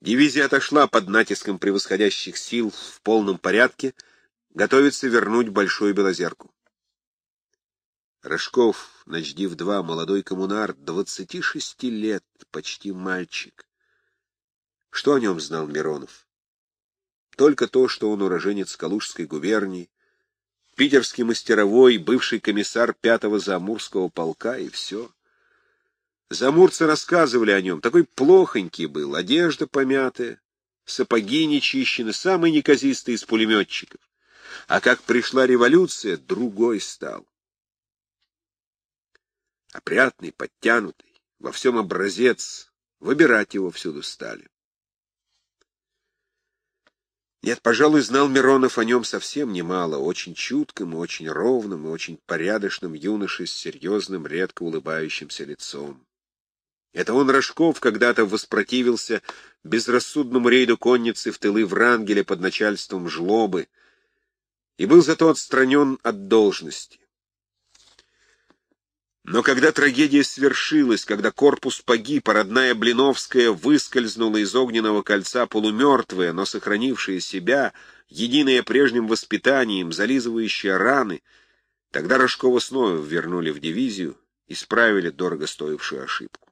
Дивизия отошла под натиском превосходящих сил в полном порядке, готовится вернуть Большую Белозерку. Рожков, начдив-2, молодой коммунар, двадцати шести лет, почти мальчик. Что о нем знал Миронов? Только то, что он уроженец Калужской губернии, питерский мастеровой, бывший комиссар пятого Замурского полка, и все. Замурцы рассказывали о нем. Такой плохонький был, одежда помятая, сапоги нечищены, самый неказистый из пулеметчиков. А как пришла революция, другой стал. Опрятный, подтянутый, во всем образец, выбирать его всюду стали. Нет, пожалуй, знал Миронов о нем совсем немало, очень чутким очень ровным и очень порядочным юношей с серьезным, редко улыбающимся лицом. Это он, Рожков, когда-то воспротивился безрассудному рейду конницы в тылы Врангеля под начальством жлобы и был зато отстранен от должности. Но когда трагедия свершилась, когда корпус погиб, а родная Блиновская выскользнула из огненного кольца полумертвая, но сохранившая себя, единая прежним воспитанием, зализывающая раны, тогда Рожкова снова вернули в дивизию, исправили дорого стоившую ошибку.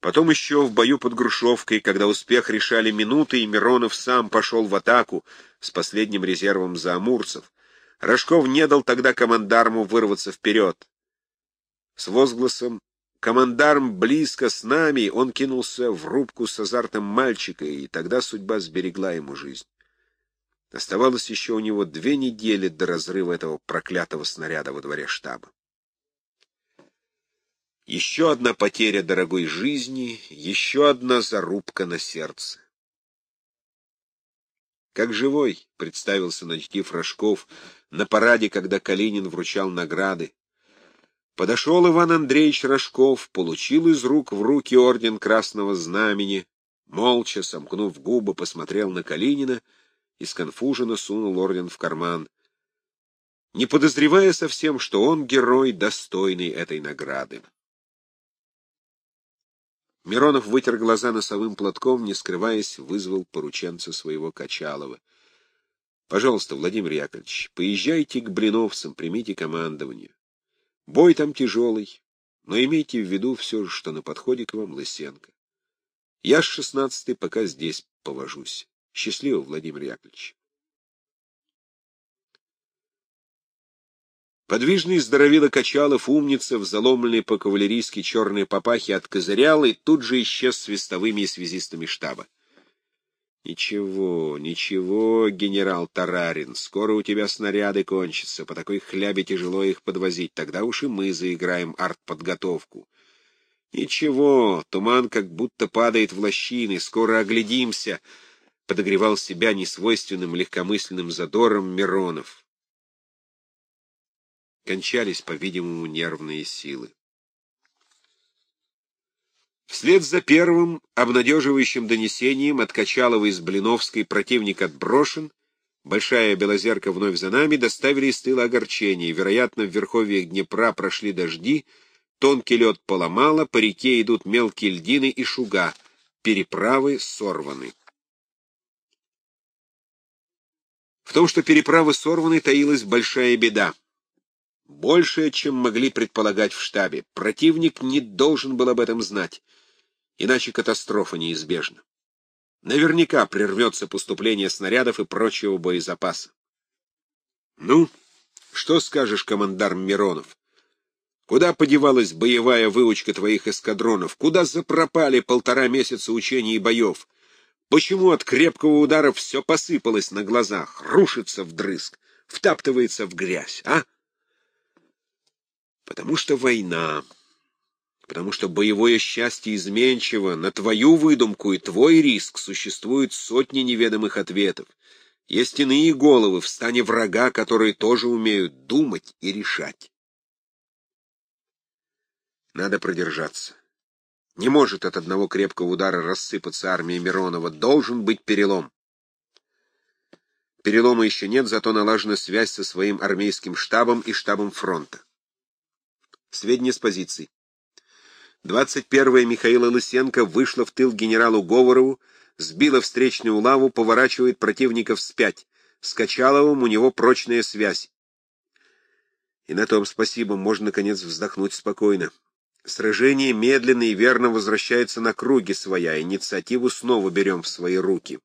Потом еще в бою под Грушевкой, когда успех решали минуты, и Миронов сам пошел в атаку с последним резервом за амурцев, Рожков не дал тогда командарму вырваться вперед. С возгласом «Командарм близко с нами!» он кинулся в рубку с азартом мальчика, и тогда судьба сберегла ему жизнь. Оставалось еще у него две недели до разрыва этого проклятого снаряда во дворе штаба. Еще одна потеря дорогой жизни, еще одна зарубка на сердце. Как живой, представился Ночдив Рожков на параде, когда Калинин вручал награды. Подошел Иван Андреевич Рожков, получил из рук в руки орден Красного Знамени, молча, сомкнув губы, посмотрел на Калинина и сконфуженно сунул орден в карман, не подозревая совсем, что он герой, достойный этой награды. Миронов вытер глаза носовым платком, не скрываясь, вызвал порученца своего Качалова. — Пожалуйста, Владимир Яковлевич, поезжайте к Блиновцам, примите командование. Бой там тяжелый, но имейте в виду все что на подходе к вам Лысенко. Я с шестнадцатой пока здесь повожусь. Счастливо, Владимир Яковлевич. Подвижный здоровило Качалов, умница, в заломленной по-кавалерийски черной папахе откозырял и тут же исчез свистовыми и связистами штаба. Ничего, ничего, генерал Тарарин, скоро у тебя снаряды кончатся, по такой хлябе тяжело их подвозить, тогда уж и мы заиграем артподготовку. Ничего, туман как будто падает в лощины, скоро оглядимся, подогревал себя несвойственным легкомысленным задором Миронов. Кончались, по-видимому, нервные силы. Вслед за первым обнадеживающим донесением от Качалова из Блиновской противник отброшен, Большая Белозерка вновь за нами, доставили из тыла огорчение. Вероятно, в верховьях Днепра прошли дожди, тонкий лед поломало, по реке идут мелкие льдины и шуга, переправы сорваны. В том, что переправы сорваны, таилась большая беда. Большая, чем могли предполагать в штабе. Противник не должен был об этом знать иначе катастрофа неизбежна. Наверняка прервется поступление снарядов и прочего боезапаса. Ну, что скажешь, командар Миронов? Куда подевалась боевая выучка твоих эскадронов? Куда запропали полтора месяца учений и боев? Почему от крепкого удара все посыпалось на глазах, рушится вдрызг, втаптывается в грязь, а? Потому что война потому что боевое счастье изменчиво, на твою выдумку и твой риск существуют сотни неведомых ответов. Есть иные головы в стане врага, которые тоже умеют думать и решать. Надо продержаться. Не может от одного крепкого удара рассыпаться армия Миронова. Должен быть перелом. Перелома еще нет, зато налажена связь со своим армейским штабом и штабом фронта. Сведения с позиций. 21-я Михаила Лысенко вышла в тыл генералу Говорову, сбила встречную лаву, поворачивает противника вспять. С Качаловым у него прочная связь. И на том спасибо, можно, наконец, вздохнуть спокойно. Сражение медленно и верно возвращается на круги своя, инициативу снова берем в свои руки.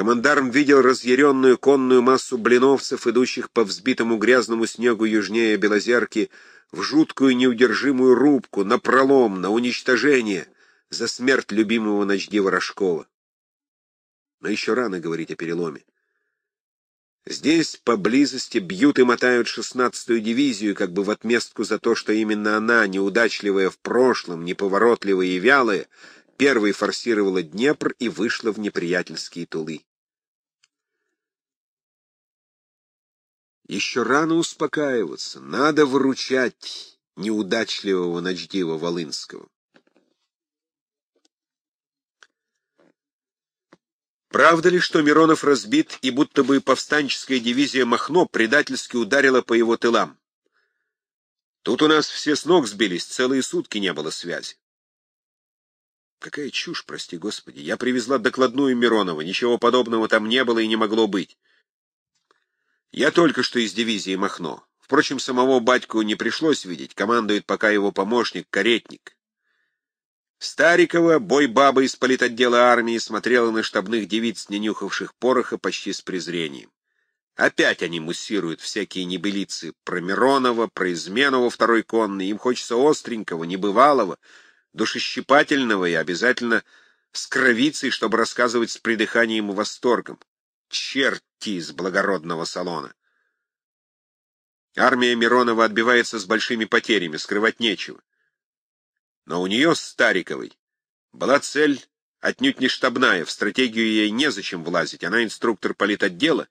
Командарм видел разъяренную конную массу блиновцев, идущих по взбитому грязному снегу южнее Белозерки, в жуткую неудержимую рубку, на пролом, на уничтожение, за смерть любимого Ночдива Рожкова. Но еще рано говорить о переломе. Здесь поблизости бьют и мотают шестнадцатую дивизию, как бы в отместку за то, что именно она, неудачливая в прошлом, неповоротливая и вялая, первой форсировала Днепр и вышла в неприятельские тулы. Еще рано успокаиваться, надо выручать неудачливого Ночдива Волынского. Правда ли, что Миронов разбит, и будто бы повстанческая дивизия Махно предательски ударила по его тылам? Тут у нас все с ног сбились, целые сутки не было связи. Какая чушь, прости господи. Я привезла докладную Миронова, ничего подобного там не было и не могло быть. Я только что из дивизии Махно. Впрочем, самого батьку не пришлось видеть, командует пока его помощник, каретник. Старикова, бой-баба из политотдела армии, смотрела на штабных девиц, не нюхавших пороха, почти с презрением. Опять они муссируют всякие небылицы про Миронова, про измену во второй конной. Им хочется остренького, небывалого, душещипательного и обязательно с кровицей, чтобы рассказывать с придыханием и восторгом. Черти из благородного салона! Армия Миронова отбивается с большими потерями, скрывать нечего. Но у нее, Стариковой, была цель отнюдь не штабная, в стратегию ей незачем влазить, она инструктор политотдела,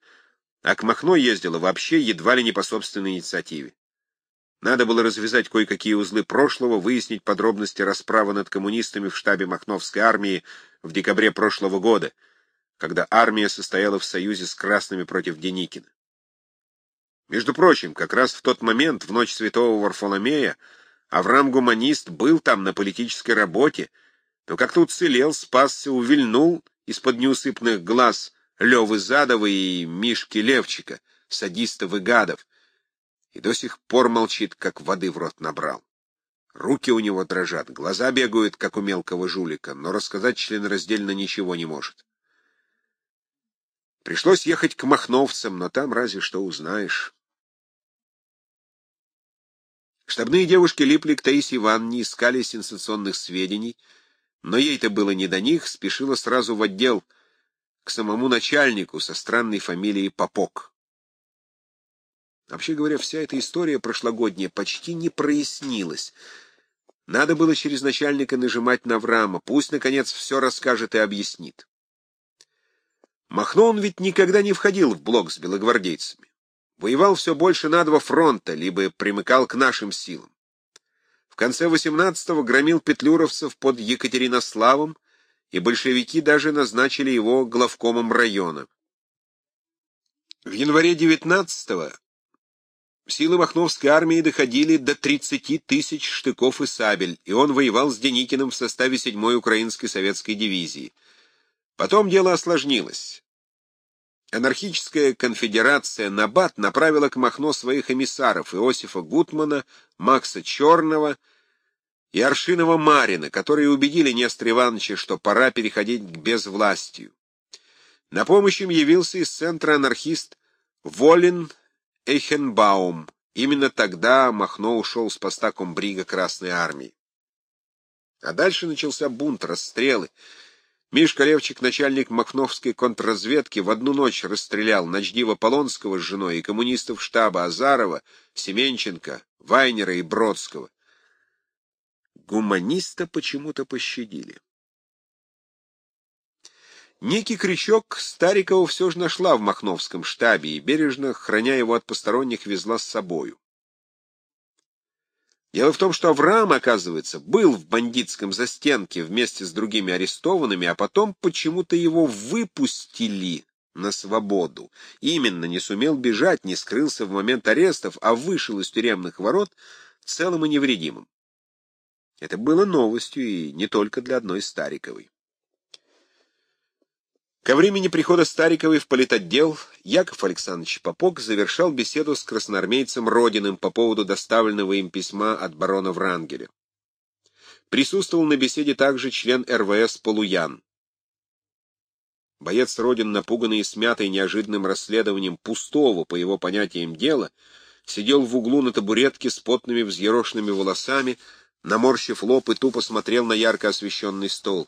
а к Махно ездила вообще едва ли не по собственной инициативе. Надо было развязать кое-какие узлы прошлого, выяснить подробности расправы над коммунистами в штабе Махновской армии в декабре прошлого года, когда армия состояла в союзе с красными против Деникина. Между прочим, как раз в тот момент, в ночь святого Варфоломея, Авраам-гуманист был там на политической работе, но как-то уцелел, спасся, увильнул из-под неусыпных глаз Левы Задова и Мишки Левчика, садистов и гадов, и до сих пор молчит, как воды в рот набрал. Руки у него дрожат, глаза бегают, как у мелкого жулика, но рассказать членораздельно ничего не может. Пришлось ехать к махновцам, но там разве что узнаешь. Штабные девушки липли к Таисе Ивановне, искали сенсационных сведений, но ей-то было не до них, спешила сразу в отдел, к самому начальнику со странной фамилией Попок. Вообще говоря, вся эта история прошлогодняя почти не прояснилась. Надо было через начальника нажимать на Врама, пусть, наконец, все расскажет и объяснит. Махно он ведь никогда не входил в блок с белогвардейцами. Воевал все больше на два фронта, либо примыкал к нашим силам. В конце 18-го громил петлюровцев под Екатеринославом, и большевики даже назначили его главкомом района. В январе 19-го силы Махновской армии доходили до 30 тысяч штыков и сабель, и он воевал с Деникиным в составе 7-й Украинской советской дивизии. Потом дело осложнилось. Анархическая конфедерация Набат направила к Махно своих эмиссаров Иосифа Гутмана, Макса Черного и Аршинова Марина, которые убедили Нестора Ивановича, что пора переходить к безвластию. На помощь им явился из центра анархист Волин Эйхенбаум. Именно тогда Махно ушел с поста комбрига Красной Армии. А дальше начался бунт, расстрелы. Мишка Левчик, начальник Махновской контрразведки, в одну ночь расстрелял Ночдива Полонского с женой и коммунистов штаба Азарова, Семенченко, Вайнера и Бродского. Гуманиста почему-то пощадили. Некий крючок Старикова все же нашла в Махновском штабе и, бережно, храня его от посторонних, везла с собою. Дело в том, что Авраам, оказывается, был в бандитском застенке вместе с другими арестованными, а потом почему-то его выпустили на свободу. Именно не сумел бежать, не скрылся в момент арестов, а вышел из тюремных ворот целым и невредимым. Это было новостью и не только для одной Стариковой. Ко времени прихода Стариковой в политотдел Яков Александрович Попок завершал беседу с красноармейцем Родиным по поводу доставленного им письма от барона Врангеля. Присутствовал на беседе также член РВС Полуян. Боец Родин, напуганный и смятый неожиданным расследованием пустого, по его понятиям, дела, сидел в углу на табуретке с потными взъерошенными волосами, наморщив лоб и тупо смотрел на ярко освещенный стол.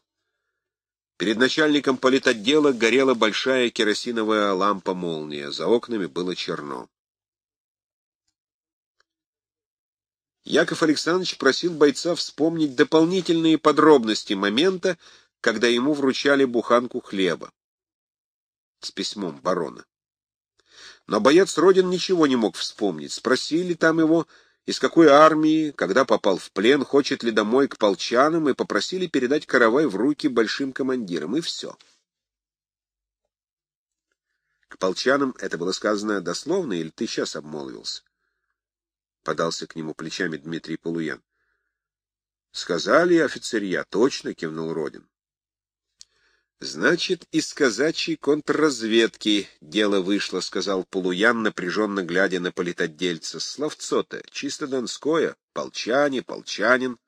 Перед начальником политотдела горела большая керосиновая лампа-молния, за окнами было черно. Яков Александрович просил бойца вспомнить дополнительные подробности момента, когда ему вручали буханку хлеба с письмом барона. Но боец Родин ничего не мог вспомнить. Спросили там его, из какой армии, когда попал в плен, хочет ли домой к полчанам, и попросили передать каравай в руки большим командирам, и все. К полчанам это было сказано дословно, или ты сейчас обмолвился? Подался к нему плечами Дмитрий Полуян. Сказали офицерья, точно, кивнул Родин. «Значит, из казачьей контрразведки дело вышло», — сказал Полуян, напряженно глядя на политотдельца. «Словцо-то чисто донское, полчане, полчанин».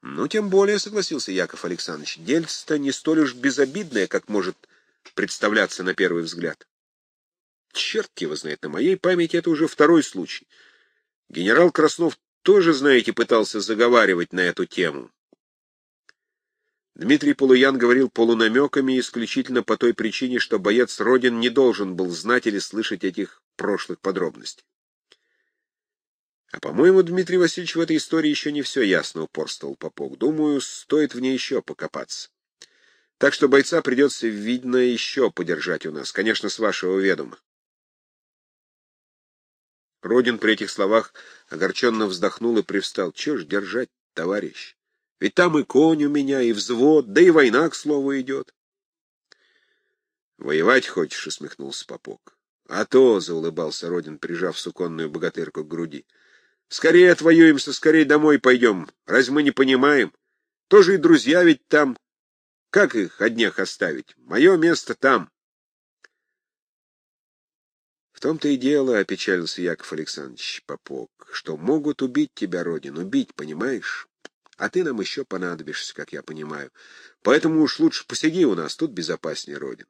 «Ну, тем более», — согласился Яков Александрович, — «дельце-то не столь уж безобидное, как может представляться на первый взгляд». «Черт его знает, на моей памяти это уже второй случай. Генерал Краснов тоже, знаете, пытался заговаривать на эту тему». Дмитрий Полуян говорил полунамеками исключительно по той причине, что боец Родин не должен был знать или слышать этих прошлых подробностей. А, по-моему, Дмитрий Васильевич, в этой истории еще не все ясно, упорствовал Попок. Думаю, стоит в ней еще покопаться. Так что бойца придется, видно, еще подержать у нас, конечно, с вашего ведома. Родин при этих словах огорченно вздохнул и привстал. Че ж держать, товарищ? Ведь там и конь у меня, и взвод, да и война, к слову, идет. — Воевать хочешь? — усмехнулся Попок. — А то, — заулыбался Родин, прижав суконную богатырку к груди. — Скорее отвоюемся, скорее домой пойдем. Разве мы не понимаем? Тоже и друзья ведь там. Как их одних оставить? Мое место там. В том-то и дело, — опечалился Яков Александрович Попок, — что могут убить тебя, Родин, убить, понимаешь? А ты нам еще понадобишься, как я понимаю. Поэтому уж лучше посиди у нас, тут безопаснее, Родин.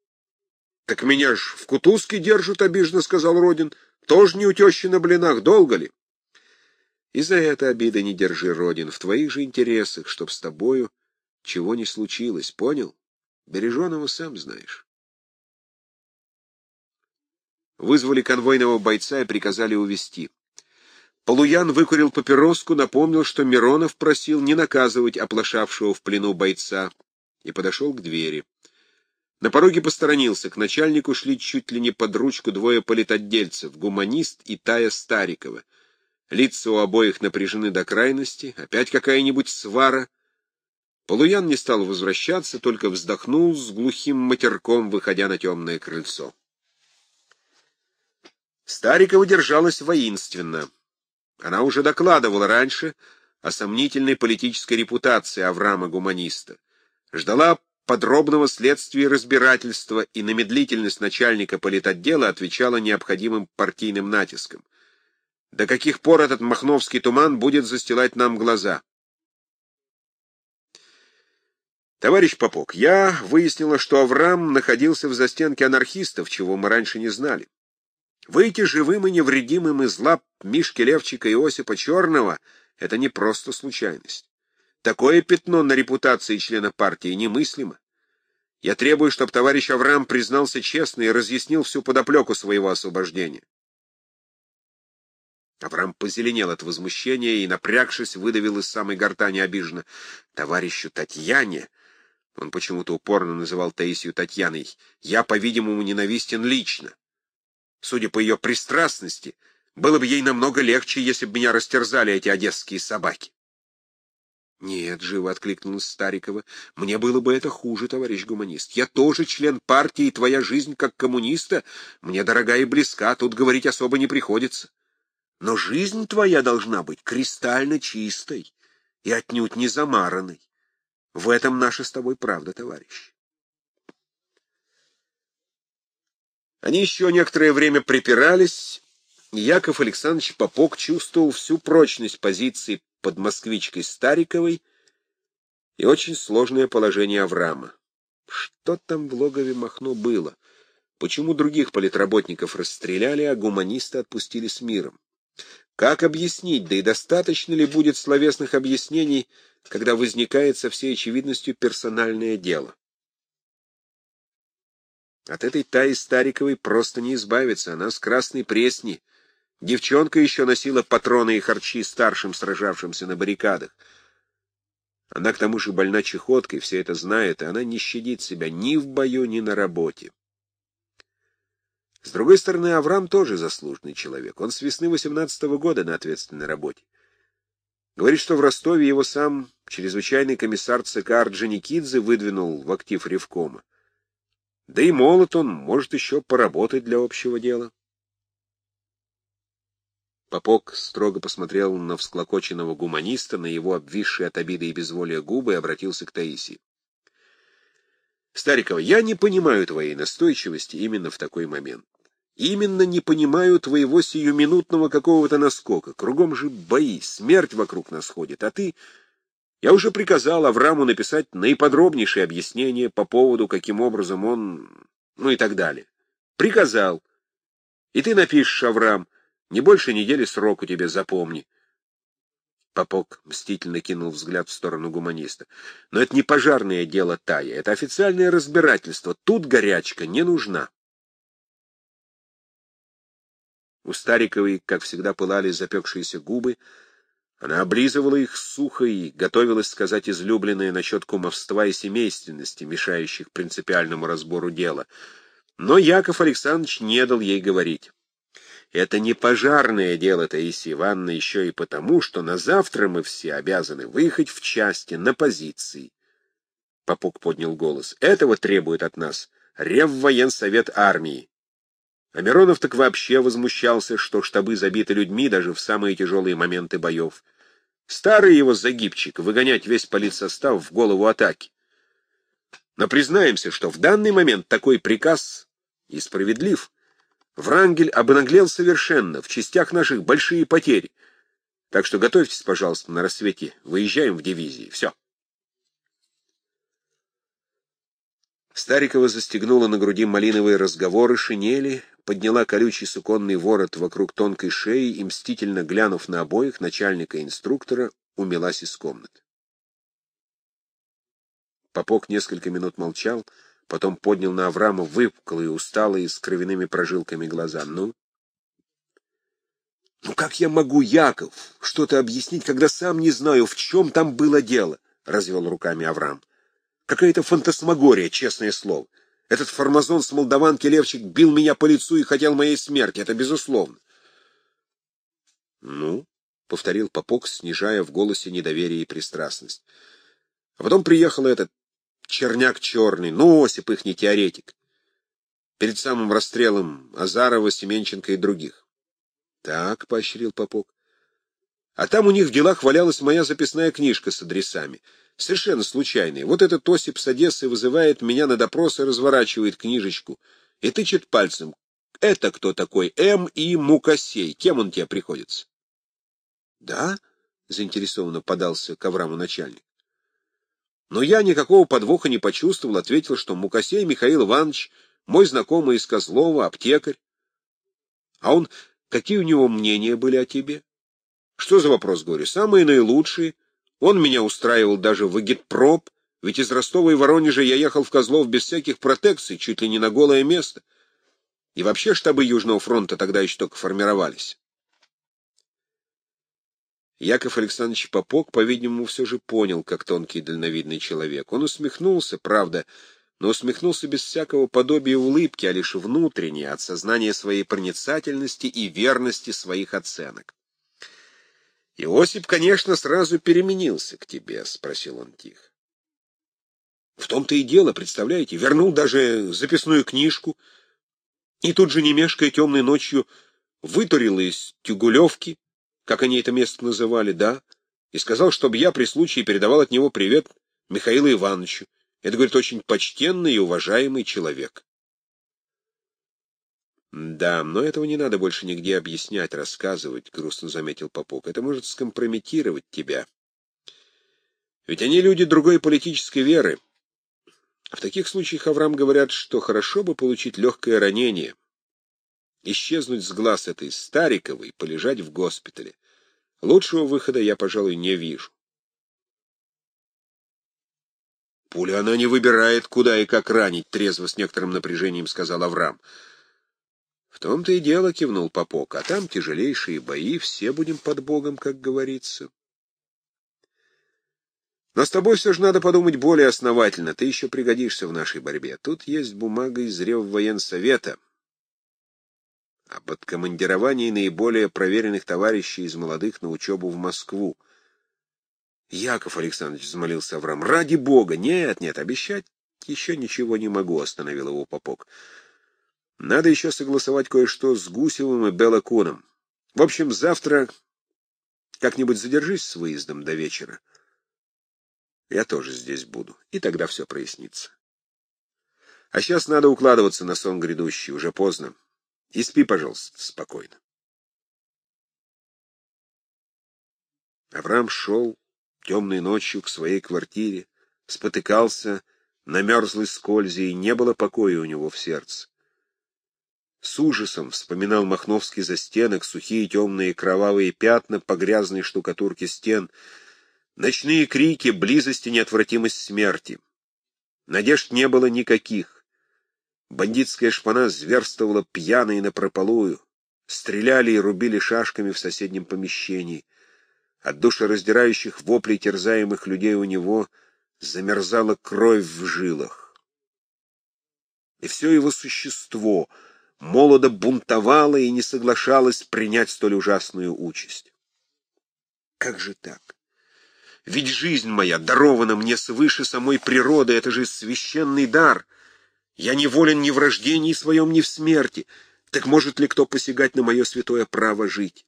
— Так меня ж в кутузке держат, — обиженно сказал Родин. — Тоже не у тещи на блинах, долго ли? — И за это обиды не держи, Родин, в твоих же интересах, чтоб с тобою чего не случилось, понял? Береженого сам знаешь. Вызвали конвойного бойца и приказали увести. Полуян выкурил папироску, напомнил, что Миронов просил не наказывать оплошавшего в плену бойца, и подошел к двери. На пороге посторонился, к начальнику шли чуть ли не под ручку двое политотдельцев, гуманист и Тая Старикова. Лица у обоих напряжены до крайности, опять какая-нибудь свара. Полуян не стал возвращаться, только вздохнул с глухим матерком, выходя на темное крыльцо. Старикова держалась воинственно. Она уже докладывала раньше о сомнительной политической репутации Авраама-гуманиста, ждала подробного следствия и разбирательства и на медлительность начальника политотдела отвечала необходимым партийным натиском. До каких пор этот махновский туман будет застилать нам глаза? Товарищ Попок, я выяснила, что Авраам находился в застенке анархистов, чего мы раньше не знали. Выйти живым и невредимым из лап Мишки Левчика и Осипа Черного — это не просто случайность. Такое пятно на репутации члена партии немыслимо. Я требую, чтобы товарищ Авраам признался честно и разъяснил всю подоплеку своего освобождения. Авраам позеленел от возмущения и, напрягшись, выдавил из самой гортани обиженно. Товарищу Татьяне, он почему-то упорно называл Таисию Татьяной, я, по-видимому, ненавистен лично. Судя по ее пристрастности, было бы ей намного легче, если бы меня растерзали эти одесские собаки. «Нет», — живо откликнулась Старикова, — «мне было бы это хуже, товарищ гуманист. Я тоже член партии, и твоя жизнь как коммуниста мне дорога и близка, тут говорить особо не приходится. Но жизнь твоя должна быть кристально чистой и отнюдь не замаранной. В этом наша с тобой правда, товарищ. Они еще некоторое время припирались, и Яков Александрович Попок чувствовал всю прочность позиции под москвичкой Стариковой и очень сложное положение Авраама. Что там в логове Махно было? Почему других политработников расстреляли, а гуманиста отпустили с миром? Как объяснить, да и достаточно ли будет словесных объяснений, когда возникает со всей очевидностью персональное дело? От этой Таи Стариковой просто не избавиться, она с красной пресни. Девчонка еще носила патроны и харчи старшим, сражавшимся на баррикадах. Она к тому же больна чехоткой, все это знает, и она не щадит себя ни в бою, ни на работе. С другой стороны, Авраам тоже заслуженный человек. Он с весны 18-го года на ответственной работе. Говорит, что в Ростове его сам чрезвычайный комиссар ЦК Орджоникидзе выдвинул в актив Ревкома. Да и молод он, может еще поработать для общего дела. Попок строго посмотрел на всклокоченного гуманиста, на его обвисшие от обиды и безволия губы и обратился к Таисии. Старикова, я не понимаю твоей настойчивости именно в такой момент. Именно не понимаю твоего сиюминутного какого-то наскока. Кругом же бои, смерть вокруг нас ходит, а ты... Я уже приказал Авраму написать наиподробнейшее объяснение по поводу, каким образом он... ну и так далее. Приказал. И ты напишешь, Аврам, не больше недели сроку тебе, запомни. Попок мстительно кинул взгляд в сторону гуманиста. Но это не пожарное дело Тая, это официальное разбирательство. Тут горячка не нужна. У Стариковой, как всегда, пылали запекшиеся губы. Она облизывала их сухо и готовилась сказать излюбленное насчет кумовства и семейственности, мешающих принципиальному разбору дела. Но Яков Александрович не дал ей говорить. Это не пожарное дело, Таисия Ивановна, еще и потому, что на завтра мы все обязаны выехать в части, на позиции. Попук поднял голос. Этого требует от нас Реввоенсовет армии. А Миронов так вообще возмущался, что штабы забиты людьми даже в самые тяжелые моменты боев. Старый его загибчик, выгонять весь политсостав в голову атаки. Но признаемся, что в данный момент такой приказ и справедлив. Врангель обнаглел совершенно, в частях наших большие потери. Так что готовьтесь, пожалуйста, на рассвете. Выезжаем в дивизии. Все. Старикова застегнула на груди малиновые разговоры шинели, подняла колючий суконный ворот вокруг тонкой шеи и, мстительно глянув на обоих, начальника инструктора, умелась из комнаты. Попок несколько минут молчал, Потом поднял на Авраама выпуклые, усталые, с кровяными прожилками глаза. «Ну?» «Ну как я могу, Яков, что-то объяснить, когда сам не знаю, в чем там было дело?» — развел руками Авраам. «Какая-то фантасмагория, честное слово. Этот фармазон с молдаванки Левчик бил меня по лицу и хотел моей смерти, это безусловно». «Ну?» — повторил Попок, снижая в голосе недоверие и пристрастность. А потом приехал этот черняк черный, ну, Осип их не теоретик. Перед самым расстрелом Азарова, Семенченко и других. Так, — поощрил Попок. А там у них в делах валялась моя записная книжка с адресами. Совершенно случайные. Вот этот Осип с Одессы вызывает меня на допрос и разворачивает книжечку. И тычет пальцем. Это кто такой? М. И. Мукасей. Кем он тебе приходится? — Да? — заинтересованно подался к Авраму начальник. Но я никакого подвоха не почувствовал, ответил, что Мукасей Михаил Иванович, мой знакомый из Козлова, аптекарь. А он, какие у него мнения были о тебе? Что за вопрос, говорю? Самые наилучшие. Он меня устраивал даже в агитпроп, ведь из Ростова и Воронежа я ехал в Козлов без всяких протекций, чуть ли не на голое место. И вообще штабы Южного фронта тогда еще только формировались. Яков Александрович Попок, по-видимому, все же понял, как тонкий и дальновидный человек. Он усмехнулся, правда, но усмехнулся без всякого подобия улыбки, а лишь внутренне, от сознания своей проницательности и верности своих оценок. «Иосип, конечно, сразу переменился к тебе», — спросил он тихо. «В том-то и дело, представляете, вернул даже записную книжку, и тут же, не мешкая темной ночью, вытурил из Тюгулевки, как они это место называли, да, и сказал, чтобы я при случае передавал от него привет Михаилу Ивановичу. Это, говорит, очень почтенный и уважаемый человек. «Да, но этого не надо больше нигде объяснять, рассказывать», — грустно заметил Попок. «Это может скомпрометировать тебя. Ведь они люди другой политической веры. В таких случаях Авраам говорят, что хорошо бы получить легкое ранение, исчезнуть с глаз этой Стариковой полежать в госпитале. Лучшего выхода я, пожалуй, не вижу». «Пуля она не выбирает, куда и как ранить», — трезво с некоторым напряжением сказал Авраам. В том-то и дело, кивнул Попок, а там тяжелейшие бои, все будем под Богом, как говорится. Но с тобой все же надо подумать более основательно, ты еще пригодишься в нашей борьбе. Тут есть бумага из Реввоенсовета об откомандировании наиболее проверенных товарищей из молодых на учебу в Москву. Яков Александрович взмолился Авраам, ради бога, нет, нет, обещать еще ничего не могу, остановил его Попок. Надо еще согласовать кое-что с Гусевым и Белокуном. В общем, завтра как-нибудь задержись с выездом до вечера. Я тоже здесь буду, и тогда все прояснится. А сейчас надо укладываться на сон грядущий, уже поздно. И спи, пожалуйста, спокойно. Авраам шел темной ночью к своей квартире, спотыкался на мерзлой скользе, и не было покоя у него в сердце. С ужасом вспоминал Махновский застенок, сухие темные кровавые пятна по грязной штукатурке стен, ночные крики, близость и неотвратимость смерти. Надежд не было никаких. Бандитская шпана зверствовала пьяно и напропалую. Стреляли и рубили шашками в соседнем помещении. От душераздирающих воплей терзаемых людей у него замерзала кровь в жилах. И все его существо — молодо бунтовала и не соглашалась принять столь ужасную участь. Как же так? Ведь жизнь моя дарована мне свыше самой природы, это же священный дар. Я не волен ни в рождении своем, ни в смерти. Так может ли кто посягать на мое святое право жить?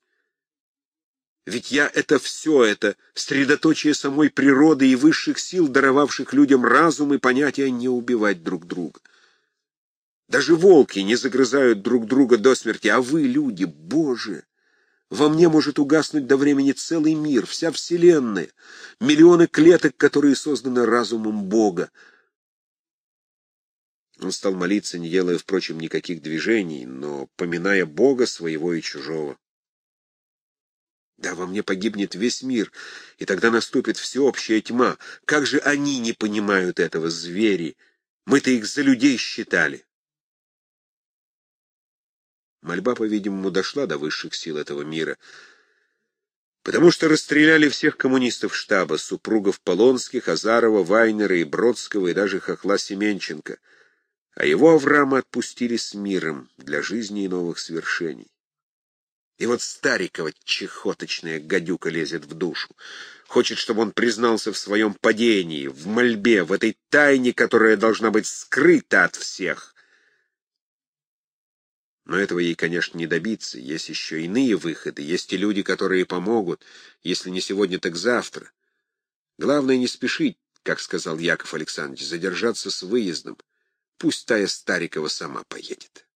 Ведь я — это все, это средоточие самой природы и высших сил, даровавших людям разум и понятия не убивать друг друга. Даже волки не загрызают друг друга до смерти, а вы, люди, Боже! Во мне может угаснуть до времени целый мир, вся вселенная, миллионы клеток, которые созданы разумом Бога. Он стал молиться, не делая, впрочем, никаких движений, но поминая Бога своего и чужого. Да, во мне погибнет весь мир, и тогда наступит всеобщая тьма. Как же они не понимают этого, звери? Мы-то их за людей считали. Мольба, по-видимому, дошла до высших сил этого мира, потому что расстреляли всех коммунистов штаба, супругов Полонских, Азарова, Вайнера и Бродского, и даже Хохла Семенченко, а его Авраама отпустили с миром для жизни и новых свершений. И вот Старикова чехоточная гадюка лезет в душу. Хочет, чтобы он признался в своем падении, в мольбе, в этой тайне, которая должна быть скрыта от всех. Но этого ей, конечно, не добиться. Есть еще иные выходы, есть и люди, которые помогут, если не сегодня, так завтра. Главное не спешить, как сказал Яков Александрович, задержаться с выездом. Пусть Тая Старикова сама поедет.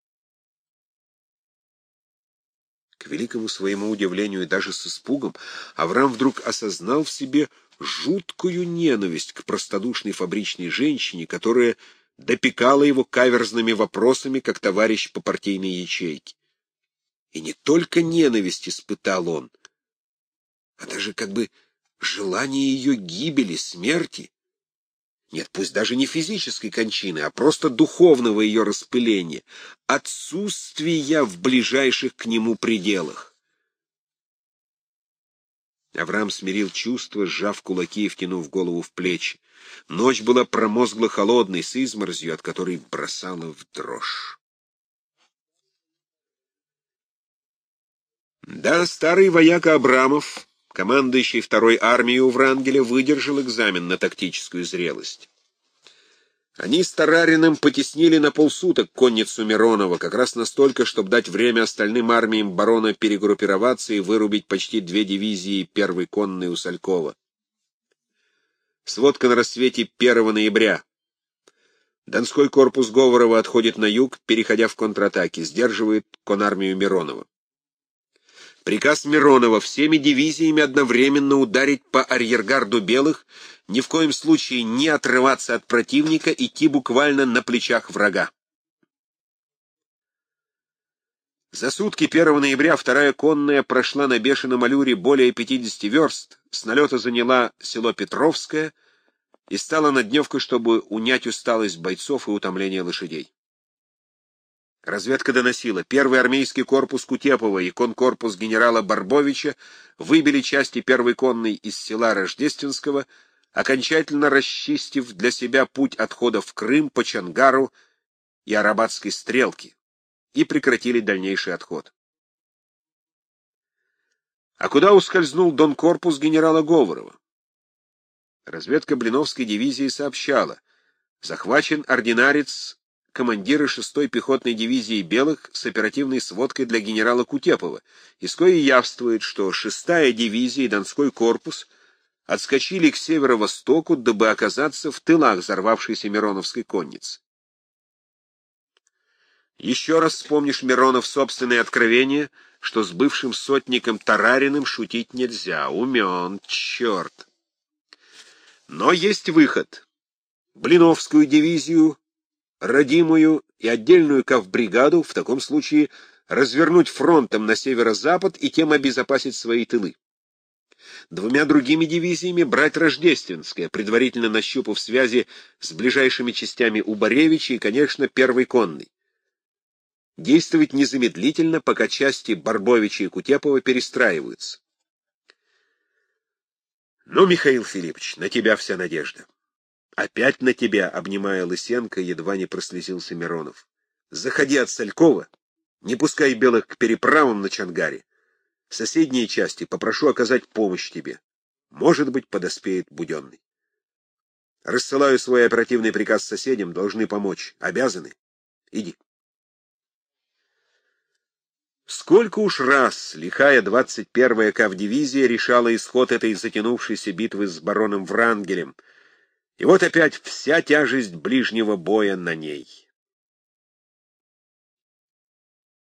К великому своему удивлению и даже с испугом Авраам вдруг осознал в себе жуткую ненависть к простодушной фабричной женщине, которая допекала его каверзными вопросами, как товарищ по партийной ячейке. И не только ненависть испытал он, а даже как бы желание ее гибели, смерти. Нет, пусть даже не физической кончины, а просто духовного ее распыления, отсутствия в ближайших к нему пределах. Авраам смирил чувства, сжав кулаки и втянув голову в плечи. Ночь была промозгло холодной, с изморозью, от которой бросала в дрожь. Да, старый вояка Абрамов, командующий второй армией у Врангеля, выдержал экзамен на тактическую зрелость. Они с Тарариным потеснили на полсуток конницу Миронова, как раз настолько, чтобы дать время остальным армиям барона перегруппироваться и вырубить почти две дивизии первой конной у Салькова. Сводка на рассвете 1 ноября. Донской корпус Говорова отходит на юг, переходя в контратаки, сдерживает конармию Миронова. Приказ Миронова всеми дивизиями одновременно ударить по арьергарду белых, ни в коем случае не отрываться от противника, идти буквально на плечах врага. За сутки 1 ноября вторая конная прошла на бешеном алюре более 50 верст, с налета заняла село Петровское и стала на дневку, чтобы унять усталость бойцов и утомление лошадей. Разведка доносила, первый армейский корпус Кутепова и конкорпус генерала Барбовича выбили части первой конной из села Рождественского, окончательно расчистив для себя путь отхода в Крым по Чангару и Арабатской стрелке, и прекратили дальнейший отход. А куда ускользнул донкорпус генерала Говорова? Разведка Блиновской дивизии сообщала, захвачен ординарец командиры 6-й пехотной дивизии «Белых» с оперативной сводкой для генерала Кутепова, из коей явствует, что 6-я дивизия и Донской корпус отскочили к северо-востоку, дабы оказаться в тылах взорвавшейся Мироновской конницы. Еще раз вспомнишь Миронов собственное откровение, что с бывшим сотником Тарариным шутить нельзя. Умен, черт! Но есть выход. Блиновскую дивизию родимую и отдельную кавбригаду, в таком случае развернуть фронтом на северо-запад и тем обезопасить свои тылы. Двумя другими дивизиями брать Рождественское, предварительно нащупав связи с ближайшими частями Убаревича и, конечно, первой конной. Действовать незамедлительно, пока части Барбовича и Кутепова перестраиваются. Ну, Михаил Филиппович, на тебя вся надежда. Опять на тебя, обнимая Лысенко, едва не прослезился Миронов. Заходи от Салькова, не пускай белых к переправам на Чангаре. Соседние части попрошу оказать помощь тебе. Может быть, подоспеет Буденный. Рассылаю свой оперативный приказ соседям, должны помочь. Обязаны. Иди. Сколько уж раз лихая 21-я кавдивизия решала исход этой затянувшейся битвы с бароном Врангелем — и вот опять вся тяжесть ближнего боя на ней.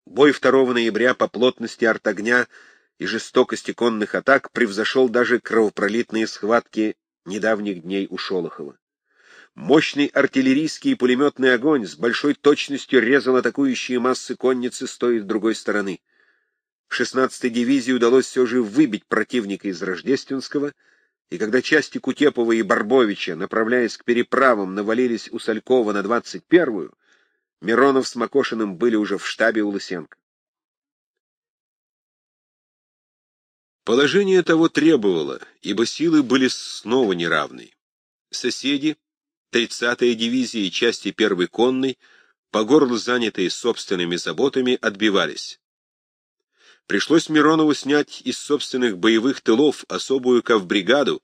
Бой 2 ноября по плотности артогня и жестокости конных атак превзошел даже кровопролитные схватки недавних дней у Шолохова. Мощный артиллерийский и пулеметный огонь с большой точностью резал атакующие массы конницы с той и с другой стороны. 16-й дивизии удалось все же выбить противника из Рождественского — и когда части Кутепова и Барбовича, направляясь к переправам, навалились у Салькова на 21-ю, Миронов с Макошиным были уже в штабе у Лысенко. Положение того требовало, ибо силы были снова неравны. Соседи, 30-я дивизия и части 1-й конной, по горло занятые собственными заботами, отбивались. Пришлось Миронову снять из собственных боевых тылов особую кавбригаду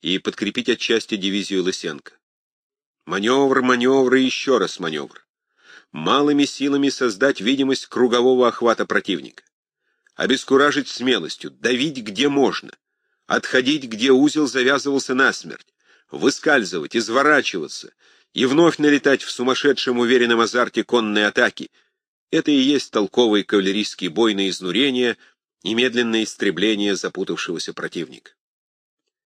и подкрепить отчасти дивизию Лысенко. Маневр, маневр и еще раз маневр. Малыми силами создать видимость кругового охвата противника. Обескуражить смелостью, давить где можно. Отходить, где узел завязывался насмерть. Выскальзывать, изворачиваться и вновь налетать в сумасшедшем уверенном азарте конной атаки — это и есть толковый кавалерийский бой на изнурение и медленное истребление запутавшегося противника.